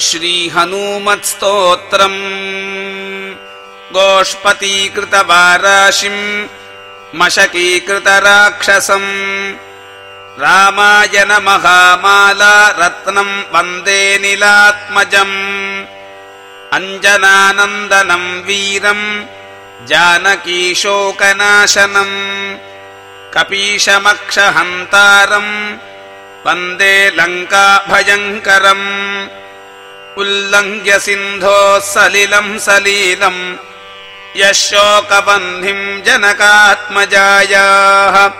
श्रीहनूमत्स्तोत्रम्। गोष्पतीकृतवाराशिम् मशकीकृतराक्षसम्। रामायण महामाला रत्नम् वन्दे निलात्मजम्। अञ्जनानन्दनम् वीरम् जानकीशोकनाशनम्। कपीशमक्षहन्तारम् वन्दे लङ्काभयङ्करम् उल्लङ्घ्य सिन्धोः सलिलम् सलीलम् यः शोकबन्धिम् जनकात्मजायाः।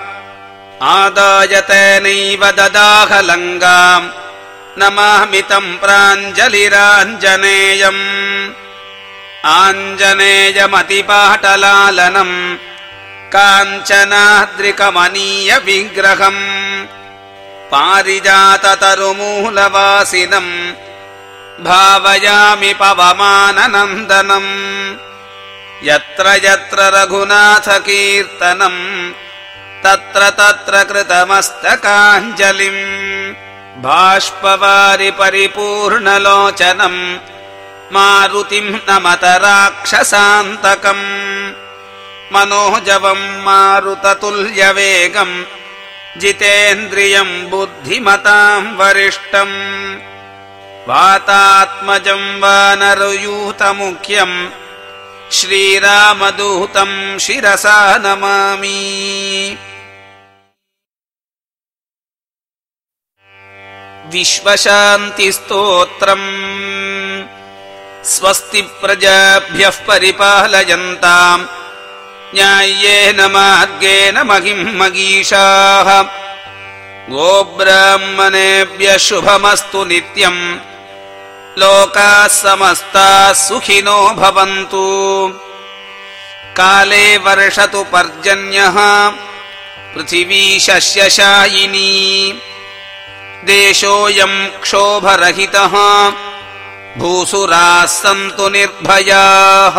आदायतेनैव ददाह लङ्गाम् नमामितम् प्राञ्जलिराञ्जनेयम्। आञ्जनेयमतिपाटलालनम् काञ्चनाद्रिकमनीयविग्रहम्। पारिजाततरुमूलवासिनम् भावयामि पवमाननन्दनम्। यत्र यत्र रघुनाथकीर्तनम् तत्र तत्र कृतमस्तकाञ्जलिम्। बाष्पवारि परिपूर्णलोचनम् मारुतिम् नमत राक्षसान्तकम् मनोजवम् मारुततुल्यवेगम् जितेन्द्रियम् बुद्धिमताम् वरिष्ठम् वातात्मजम् वानरयूतमुख्यम् श्रीरामदूतम् शिरसा नमामि। विश्वशान्तिस्तोत्रम् स्वस्ति प्रजाभ्यः परिपालयन्ताम् न्याय्येन मार्गेण महिम् मगीषाः। गोब्राह्मणेभ्यः शुभमस्तु नित्यम् लोकाः समस्ताः सुखिनो भवन्तु। काले वर्षतु पर्जन्यः पृथिवी शस्यशायिनी। देशोऽयम् क्षोभरहितः भूसुराः सन्तु निर्भयाः